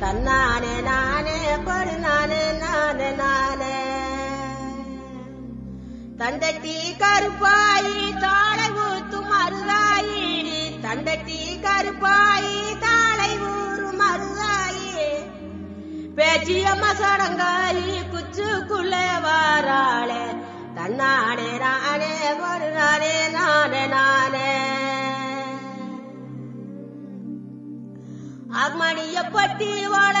தன்னானே நானே கொடு நானே நானே நானே தந்தட்டி கருப்பாயி தாளை ஊத்தும் மருதாயி தந்தட்டி கருப்பாயி தாளை ஊரும் மருதாயி பேச்சியம்ம சடங்காயி குச்சுக்குள்ளே கண்ணானே நானே ஒரு நானே நானே நானே அக்மணிய பட்டி வாழ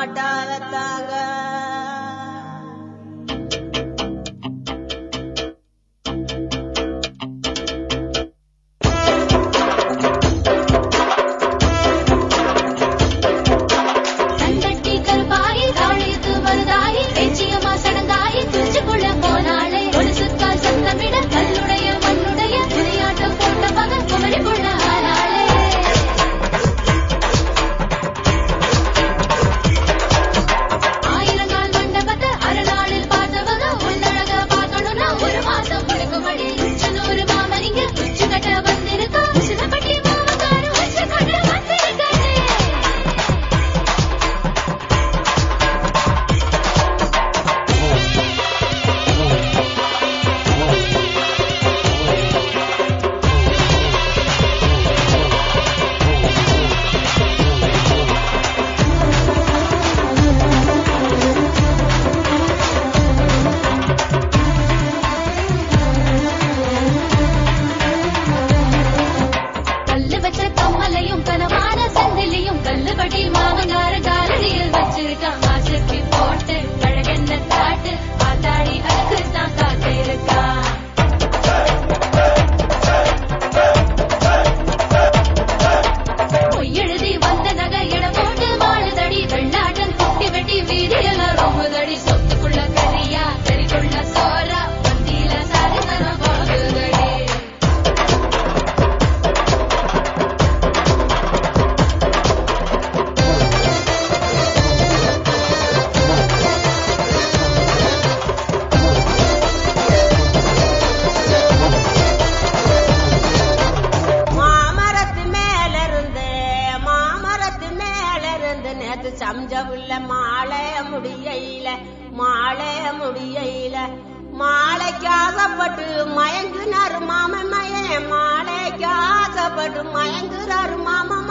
ಆಟಾಡತಾಗ முடியல மாலை முடியல மாலைக்கு ஆசைப்பட்டு மயங்குனாரு மாமன் மயன் மாலைக்கு ஆசைப்பட்டு மயங்குறாரு மாமன்